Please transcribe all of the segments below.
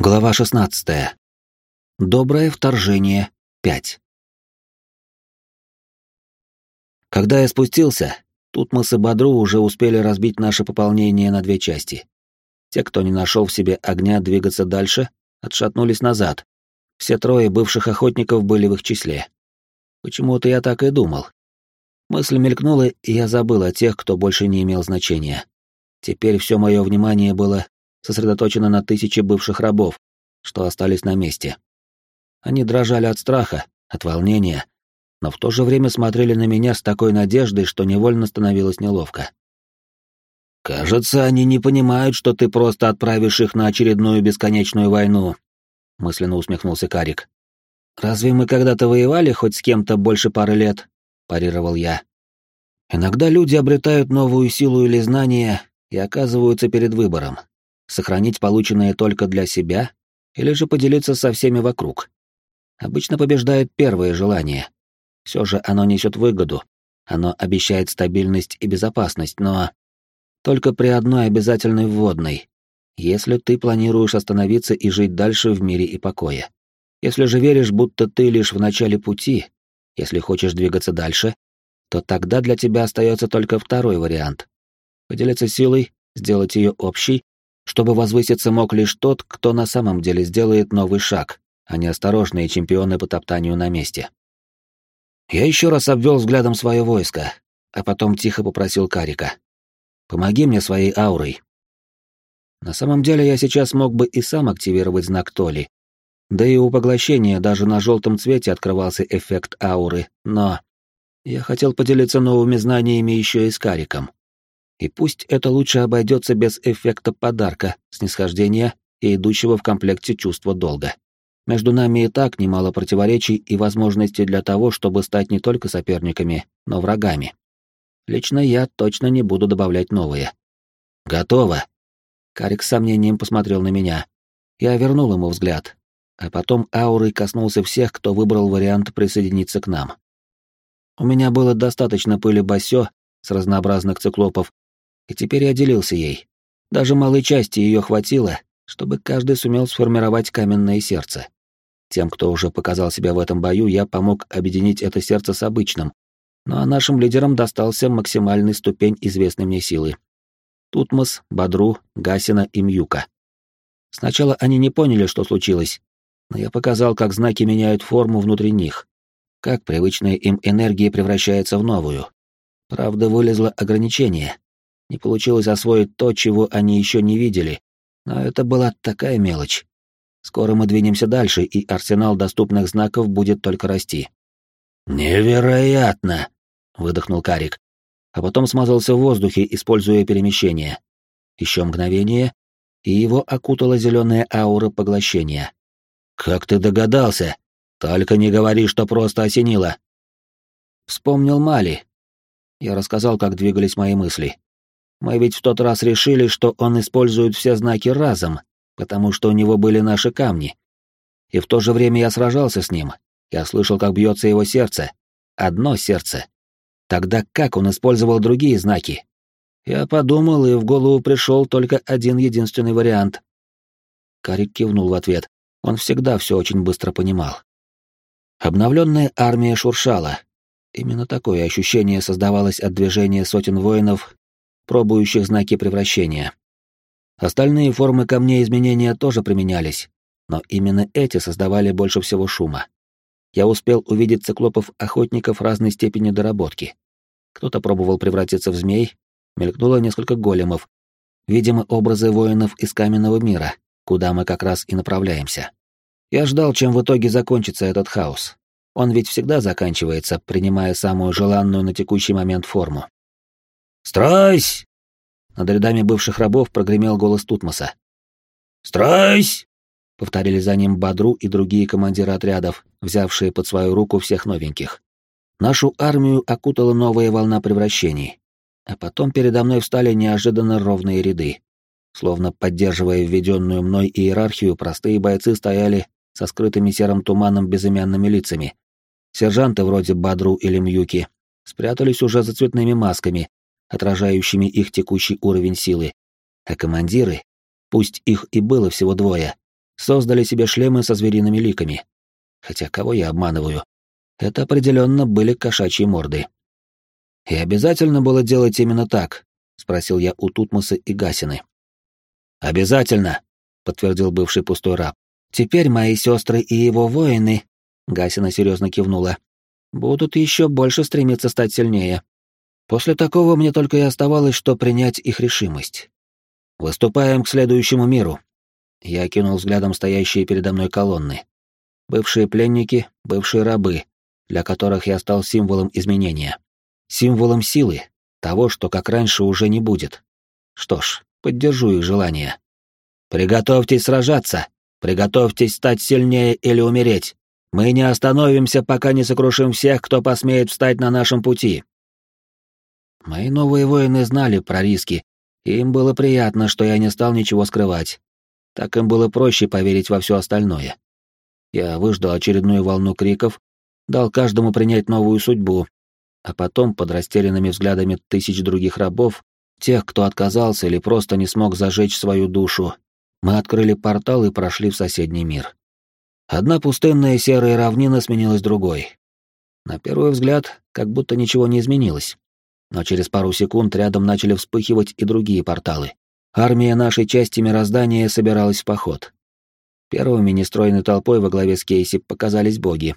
Глава 16. Доброе вторжение 5. Когда я спустился, тут мы с Бадру уже успели разбить наше пополнение на две части. Те, кто не нашел в себе огня двигаться дальше, отшатнулись назад. Все трое бывших охотников были в их числе. Почему-то я так и думал. Мысль мелькнула, и я забыл о тех, кто больше не имел значения. Теперь все мое внимание было сосредоточена на тысячи бывших рабов, что остались на месте. Они дрожали от страха, от волнения, но в то же время смотрели на меня с такой надеждой, что невольно становилось неловко. «Кажется, они не понимают, что ты просто отправишь их на очередную бесконечную войну», — мысленно усмехнулся Карик. «Разве мы когда-то воевали хоть с кем-то больше пары лет?» — парировал я. «Иногда люди обретают новую силу или знания и оказываются перед выбором сохранить полученное только для себя или же поделиться со всеми вокруг. Обычно побеждает первое желание. Все же оно несет выгоду, оно обещает стабильность и безопасность, но только при одной обязательной вводной. Если ты планируешь остановиться и жить дальше в мире и покое. Если же веришь, будто ты лишь в начале пути, если хочешь двигаться дальше, то тогда для тебя остается только второй вариант. Поделиться силой, сделать ее общей чтобы возвыситься мог лишь тот, кто на самом деле сделает новый шаг, а не осторожные чемпионы по топтанию на месте. Я еще раз обвел взглядом свое войско, а потом тихо попросил Карика. «Помоги мне своей аурой». На самом деле я сейчас мог бы и сам активировать знак Толи. Да и у поглощения даже на желтом цвете открывался эффект ауры, но... Я хотел поделиться новыми знаниями еще и с Кариком. И пусть это лучше обойдется без эффекта подарка, снисхождения и идущего в комплекте чувства долга. Между нами и так немало противоречий и возможностей для того, чтобы стать не только соперниками, но врагами. Лично я точно не буду добавлять новые. Готово. Карик с сомнением посмотрел на меня. Я вернул ему взгляд, а потом аурой коснулся всех, кто выбрал вариант присоединиться к нам. У меня было достаточно пыли басё с разнообразных циклопов, и теперь я делился ей. Даже малой части ее хватило, чтобы каждый сумел сформировать каменное сердце. Тем, кто уже показал себя в этом бою, я помог объединить это сердце с обычным, ну а нашим лидерам достался максимальный ступень известной мне силы. Тутмос, Бадру, Гасина и Мьюка. Сначала они не поняли, что случилось, но я показал, как знаки меняют форму внутри них, как привычная им энергия превращается в новую. Правда, вылезло ограничение, не получилось освоить то, чего они еще не видели, но это была такая мелочь. Скоро мы двинемся дальше, и арсенал доступных знаков будет только расти. «Невероятно!» — выдохнул Карик, а потом смазался в воздухе, используя перемещение. Еще мгновение, и его окутала зеленая аура поглощения. «Как ты догадался? Только не говори, что просто осенило!» Вспомнил Мали. Я рассказал, как двигались мои мысли. Мы ведь в тот раз решили, что он использует все знаки разом, потому что у него были наши камни. И в то же время я сражался с ним. Я слышал, как бьется его сердце. Одно сердце. Тогда как он использовал другие знаки? Я подумал, и в голову пришел только один единственный вариант. Карик кивнул в ответ. Он всегда все очень быстро понимал. Обновленная армия шуршала. Именно такое ощущение создавалось от движения сотен воинов пробующих знаки превращения. Остальные формы камней изменения тоже применялись, но именно эти создавали больше всего шума. Я успел увидеть циклопов-охотников разной степени доработки. Кто-то пробовал превратиться в змей, мелькнуло несколько големов, видимо, образы воинов из каменного мира, куда мы как раз и направляемся. Я ждал, чем в итоге закончится этот хаос. Он ведь всегда заканчивается, принимая самую желанную на текущий момент форму. «Стройсь!» Над рядами бывших рабов прогремел голос Тутмоса. «Стройсь!» — повторили за ним Бадру и другие командиры отрядов, взявшие под свою руку всех новеньких. Нашу армию окутала новая волна превращений, а потом передо мной встали неожиданно ровные ряды. Словно поддерживая введенную мной иерархию, простые бойцы стояли со скрытыми серым туманом безымянными лицами. Сержанты вроде Бадру или Мьюки спрятались уже за цветными масками, отражающими их текущий уровень силы, а командиры, пусть их и было всего двое, создали себе шлемы со звериными ликами. Хотя кого я обманываю? Это определенно были кошачьи морды. «И обязательно было делать именно так?» — спросил я у Тутмоса и Гасины. «Обязательно», — подтвердил бывший пустой раб. «Теперь мои сестры и его воины», — Гасина серьезно кивнула, — «будут еще больше стремиться стать сильнее. После такого мне только и оставалось, что принять их решимость. Выступаем к следующему миру». Я кинул взглядом стоящие передо мной колонны. Бывшие пленники, бывшие рабы, для которых я стал символом изменения. Символом силы, того, что как раньше уже не будет. Что ж, поддержу их желание. Приготовьтесь сражаться, приготовьтесь стать сильнее или умереть. Мы не остановимся, пока не сокрушим всех, кто посмеет встать на нашем пути. Мои новые воины знали про риски, и им было приятно, что я не стал ничего скрывать. Так им было проще поверить во все остальное. Я выждал очередную волну криков, дал каждому принять новую судьбу, а потом под растерянными взглядами тысяч других рабов, тех, кто отказался или просто не смог зажечь свою душу, мы открыли портал и прошли в соседний мир. Одна пустынная серая равнина сменилась другой. На первый взгляд, как будто ничего не изменилось. Но через пару секунд рядом начали вспыхивать и другие порталы. Армия нашей части мироздания собиралась в поход. Первыми нестройной толпой во главе с Кейси показались боги,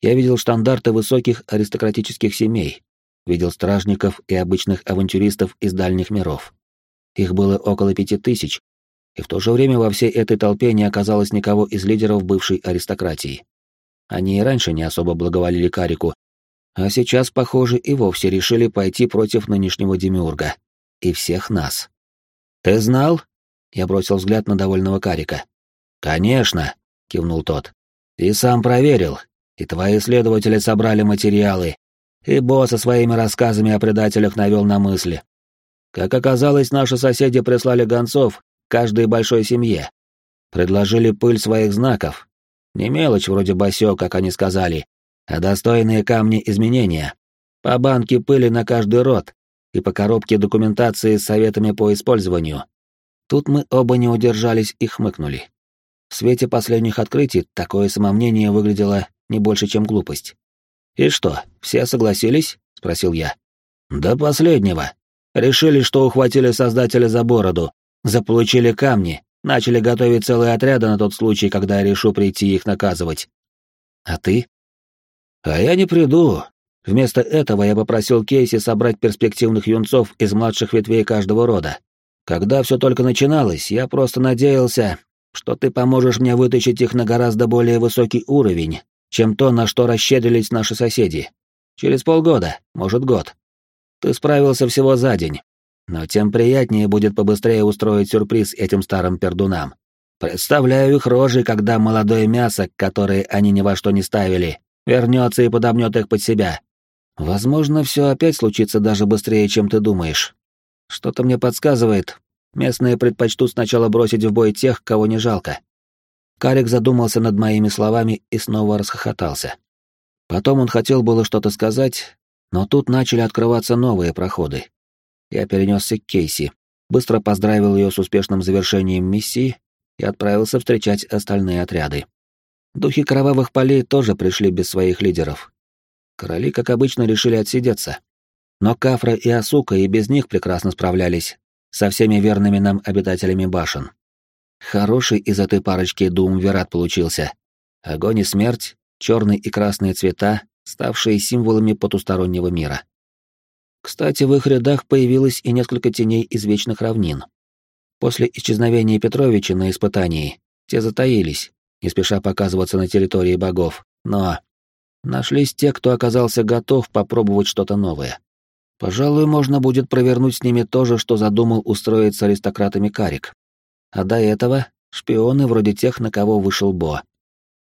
я видел штандарты высоких аристократических семей, видел стражников и обычных авантюристов из дальних миров. Их было около пяти тысяч, и в то же время во всей этой толпе не оказалось никого из лидеров бывшей аристократии. Они и раньше не особо благоволили Карику, а сейчас, похоже, и вовсе решили пойти против нынешнего демиурга. И всех нас. «Ты знал?» — я бросил взгляд на довольного Карика. «Конечно», — кивнул тот. «И сам проверил, и твои следователи собрали материалы, и Бо со своими рассказами о предателях навел на мысли. Как оказалось, наши соседи прислали гонцов каждой большой семье. Предложили пыль своих знаков. Не мелочь вроде басё, как они сказали, а достойные камни изменения. По банке пыли на каждый род и по коробке документации с советами по использованию. Тут мы оба не удержались и хмыкнули. В свете последних открытий такое самомнение выглядело не больше, чем глупость. «И что, все согласились?» — спросил я. «До последнего. Решили, что ухватили создателя за бороду, заполучили камни, начали готовить целые отряды на тот случай, когда я решу прийти их наказывать. А ты?» «А я не приду. Вместо этого я попросил Кейси собрать перспективных юнцов из младших ветвей каждого рода. Когда все только начиналось, я просто надеялся, что ты поможешь мне вытащить их на гораздо более высокий уровень, чем то, на что расщедрились наши соседи. Через полгода, может, год. Ты справился всего за день. Но тем приятнее будет побыстрее устроить сюрприз этим старым пердунам. Представляю их рожи, когда молодое мясо, которое они ни во что не ставили, вернется и подомнет их под себя. Возможно, все опять случится даже быстрее, чем ты думаешь. Что-то мне подсказывает, местные предпочтут сначала бросить в бой тех, кого не жалко. Карик задумался над моими словами и снова расхохотался. Потом он хотел было что-то сказать, но тут начали открываться новые проходы. Я перенесся к Кейси, быстро поздравил ее с успешным завершением миссии и отправился встречать остальные отряды. Духи кровавых полей тоже пришли без своих лидеров. Короли, как обычно, решили отсидеться. Но Кафра и Асука и без них прекрасно справлялись со всеми верными нам обитателями башен. Хороший из этой парочки Дуумвират получился. Огонь и смерть, черный и красные цвета, ставшие символами потустороннего мира. Кстати, в их рядах появилось и несколько теней из Вечных Равнин. После исчезновения Петровича на испытании те затаились, не спеша показываться на территории богов, но нашлись те, кто оказался готов попробовать что-то новое. Пожалуй, можно будет провернуть с ними то же, что задумал устроить с аристократами Карик. А до этого — шпионы вроде тех, на кого вышел Бо.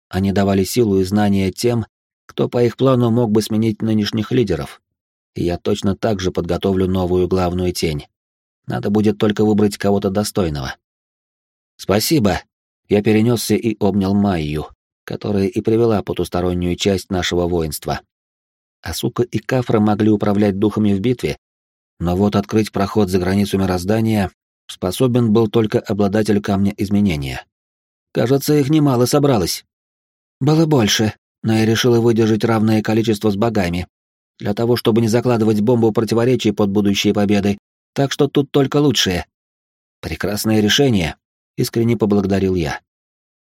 Они давали силу и знания тем, кто по их плану мог бы сменить нынешних лидеров. И я точно так же подготовлю новую главную тень. Надо будет только выбрать кого-то достойного. Спасибо. Я перенесся и обнял Майю, которая и привела потустороннюю часть нашего воинства. Асука и Кафра могли управлять духами в битве, но вот открыть проход за границу мироздания способен был только обладатель камня изменения. Кажется, их немало собралось. Было больше, но я решила выдержать равное количество с богами, для того, чтобы не закладывать бомбу противоречий под будущие победы, так что тут только лучшее. Прекрасное решение, искренне поблагодарил я.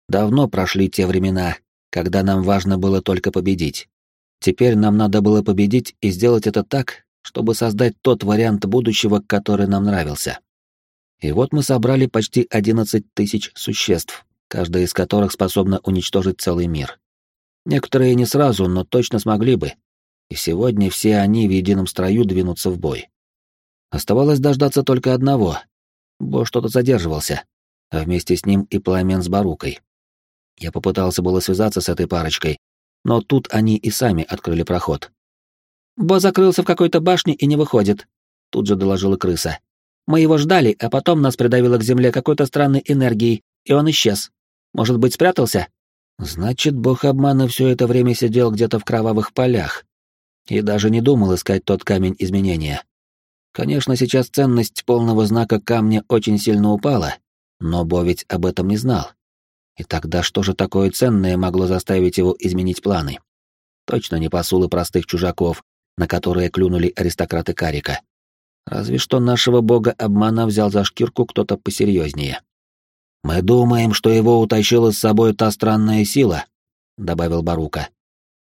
Давно прошли те времена, когда нам важно было только победить. Теперь нам надо было победить и сделать это так, чтобы создать тот вариант будущего, который нам нравился. И вот мы собрали почти 11 тысяч существ, каждая из которых способна уничтожить целый мир. Некоторые не сразу, но точно смогли бы. И сегодня все они в едином строю двинутся в бой. Оставалось дождаться только одного. Бо что-то задерживался, а вместе с ним и пламен с Барукой. Я попытался было связаться с этой парочкой, но тут они и сами открыли проход. «Бо закрылся в какой-то башне и не выходит», — тут же доложила крыса. «Мы его ждали, а потом нас придавило к земле какой-то странной энергией, и он исчез. Может быть, спрятался?» Значит, бог обмана все это время сидел где-то в кровавых полях и даже не думал искать тот камень изменения. Конечно, сейчас ценность полного знака камня очень сильно упала, но Бо ведь об этом не знал. И тогда что же такое ценное могло заставить его изменить планы? Точно не посулы простых чужаков, на которые клюнули аристократы Карика. Разве что нашего бога обмана взял за шкирку кто-то посерьезнее. «Мы думаем, что его утащила с собой та странная сила», — добавил Барука.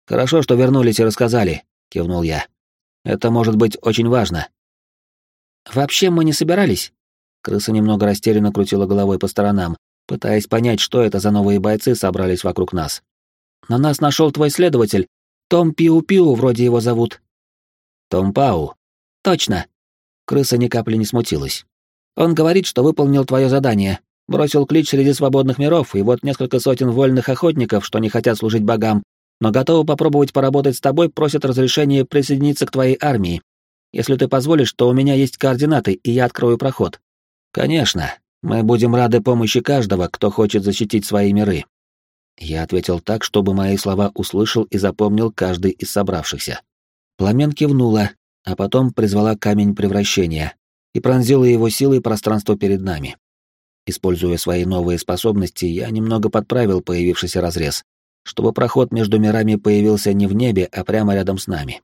«Хорошо, что вернулись и рассказали», — кивнул я. «Это может быть очень важно». «Вообще мы не собирались?» Крыса немного растерянно крутила головой по сторонам, пытаясь понять, что это за новые бойцы собрались вокруг нас. «На нас нашел твой следователь. Том Пиу-Пиу, вроде его зовут». «Том Пау». «Точно». Крыса ни капли не смутилась. «Он говорит, что выполнил твое задание, Бросил клич среди свободных миров, и вот несколько сотен вольных охотников, что не хотят служить богам, но готовы попробовать поработать с тобой, просят разрешения присоединиться к твоей армии. Если ты позволишь, то у меня есть координаты, и я открою проход. Конечно, мы будем рады помощи каждого, кто хочет защитить свои миры. Я ответил так, чтобы мои слова услышал и запомнил каждый из собравшихся. Пламен кивнула, а потом призвала камень превращения и пронзила его силой пространство перед нами. Используя свои новые способности, я немного подправил появившийся разрез, чтобы проход между мирами появился не в небе, а прямо рядом с нами.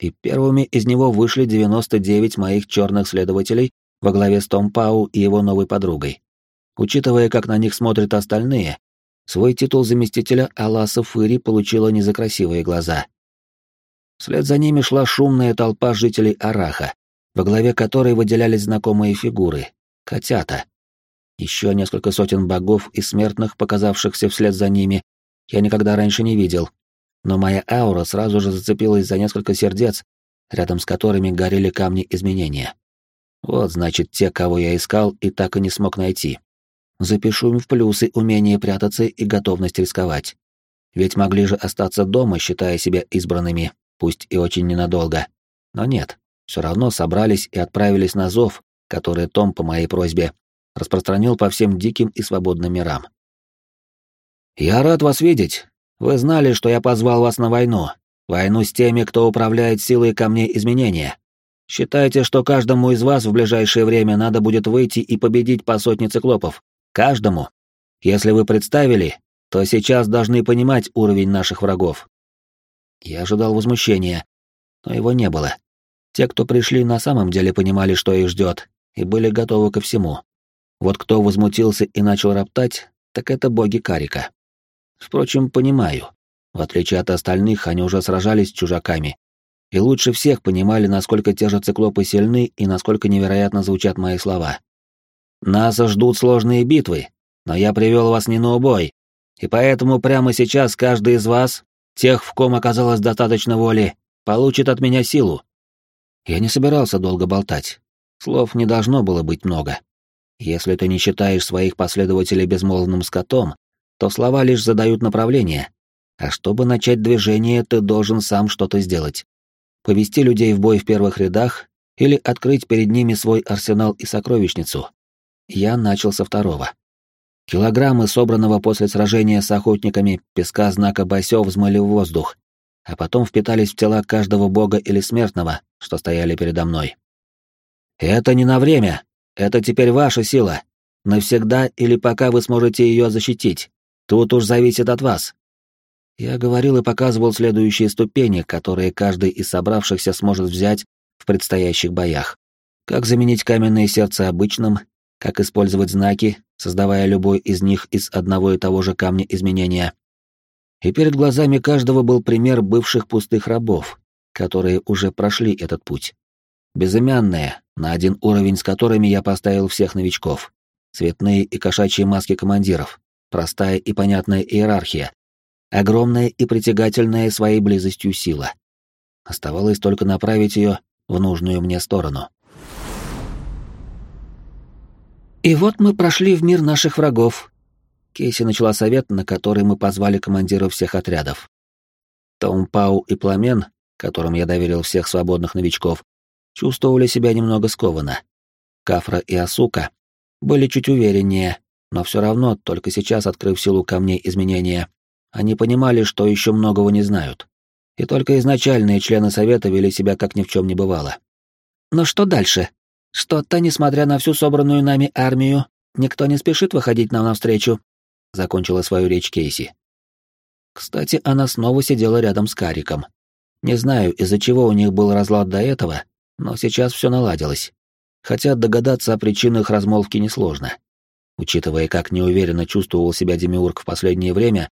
И первыми из него вышли 99 моих черных следователей во главе с Том Пау и его новой подругой. Учитывая, как на них смотрят остальные, свой титул заместителя Аласа Фыри получила не за красивые глаза. Вслед за ними шла шумная толпа жителей Араха, во главе которой выделялись знакомые фигуры — котята, еще несколько сотен богов и смертных, показавшихся вслед за ними, я никогда раньше не видел. Но моя аура сразу же зацепилась за несколько сердец, рядом с которыми горели камни изменения. Вот, значит, те, кого я искал и так и не смог найти. Запишу им в плюсы умение прятаться и готовность рисковать. Ведь могли же остаться дома, считая себя избранными, пусть и очень ненадолго. Но нет, все равно собрались и отправились на зов, который Том по моей просьбе распространил по всем диким и свободным мирам. «Я рад вас видеть. Вы знали, что я позвал вас на войну. Войну с теми, кто управляет силой камней изменения. Считайте, что каждому из вас в ближайшее время надо будет выйти и победить по сотне циклопов. Каждому. Если вы представили, то сейчас должны понимать уровень наших врагов». Я ожидал возмущения, но его не было. Те, кто пришли, на самом деле понимали, что их ждет, и были готовы ко всему. Вот кто возмутился и начал роптать, так это боги Карика. Впрочем, понимаю. В отличие от остальных, они уже сражались с чужаками. И лучше всех понимали, насколько те же циклопы сильны и насколько невероятно звучат мои слова. Нас ждут сложные битвы, но я привел вас не на убой, и поэтому прямо сейчас каждый из вас, тех, в ком оказалось достаточно воли, получит от меня силу. Я не собирался долго болтать. Слов не должно было быть много. Если ты не считаешь своих последователей безмолвным скотом, то слова лишь задают направление. А чтобы начать движение, ты должен сам что-то сделать. Повести людей в бой в первых рядах или открыть перед ними свой арсенал и сокровищницу. Я начал со второго. Килограммы собранного после сражения с охотниками песка знака Басё взмыли в воздух, а потом впитались в тела каждого бога или смертного, что стояли передо мной. «Это не на время», это теперь ваша сила. Навсегда или пока вы сможете ее защитить. Тут уж зависит от вас. Я говорил и показывал следующие ступени, которые каждый из собравшихся сможет взять в предстоящих боях. Как заменить каменное сердце обычным, как использовать знаки, создавая любой из них из одного и того же камня изменения. И перед глазами каждого был пример бывших пустых рабов, которые уже прошли этот путь. Безымянные, на один уровень с которыми я поставил всех новичков. Цветные и кошачьи маски командиров, простая и понятная иерархия, огромная и притягательная своей близостью сила. Оставалось только направить ее в нужную мне сторону. «И вот мы прошли в мир наших врагов», — Кейси начала совет, на который мы позвали командиров всех отрядов. Том Пау и Пламен, которым я доверил всех свободных новичков, чувствовали себя немного скованно. Кафра и Асука были чуть увереннее, но все равно, только сейчас открыв силу камней изменения, они понимали, что еще многого не знают. И только изначальные члены Совета вели себя как ни в чем не бывало. Но что дальше? Что-то, несмотря на всю собранную нами армию, никто не спешит выходить нам навстречу, закончила свою речь Кейси. Кстати, она снова сидела рядом с Кариком. Не знаю, из-за чего у них был разлад до этого, но сейчас все наладилось. Хотя догадаться о причинах размолвки несложно. Учитывая, как неуверенно чувствовал себя Демиург в последнее время,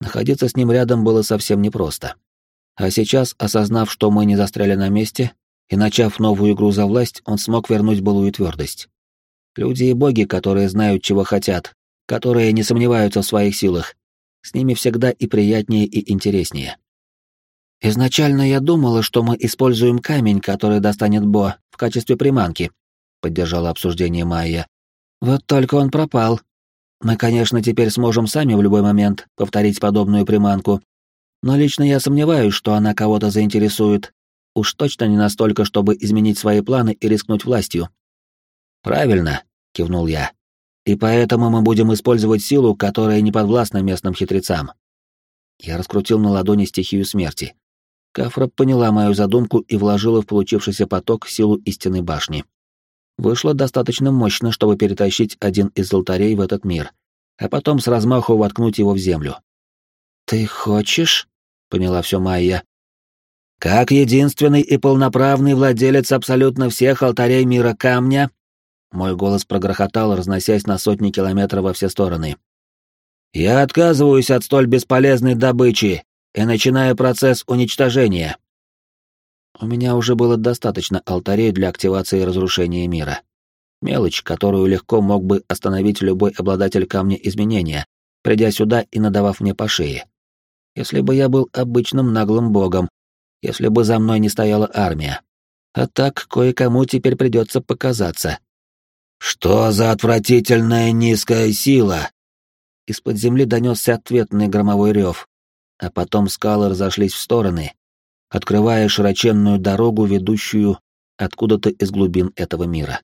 находиться с ним рядом было совсем непросто. А сейчас, осознав, что мы не застряли на месте, и начав новую игру за власть, он смог вернуть былую твердость. Люди и боги, которые знают, чего хотят, которые не сомневаются в своих силах, с ними всегда и приятнее, и интереснее. Изначально я думала, что мы используем камень, который достанет Бо, в качестве приманки, поддержала обсуждение Майя. Вот только он пропал. Мы, конечно, теперь сможем сами в любой момент повторить подобную приманку, но лично я сомневаюсь, что она кого-то заинтересует. Уж точно не настолько, чтобы изменить свои планы и рискнуть властью. Правильно, кивнул я. И поэтому мы будем использовать силу, которая не подвластна местным хитрецам. Я раскрутил на ладони стихию смерти. Кафра поняла мою задумку и вложила в получившийся поток силу истинной башни. Вышло достаточно мощно, чтобы перетащить один из алтарей в этот мир, а потом с размаху воткнуть его в землю. «Ты хочешь?» — поняла все Майя. «Как единственный и полноправный владелец абсолютно всех алтарей мира камня», мой голос прогрохотал, разносясь на сотни километров во все стороны. «Я отказываюсь от столь бесполезной добычи и начинаю процесс уничтожения. У меня уже было достаточно алтарей для активации разрушения мира. Мелочь, которую легко мог бы остановить любой обладатель камня изменения, придя сюда и надавав мне по шее. Если бы я был обычным наглым богом, если бы за мной не стояла армия. А так кое-кому теперь придется показаться. «Что за отвратительная низкая сила?» Из-под земли донесся ответный громовой рев, а потом скалы разошлись в стороны, открывая широченную дорогу, ведущую откуда-то из глубин этого мира.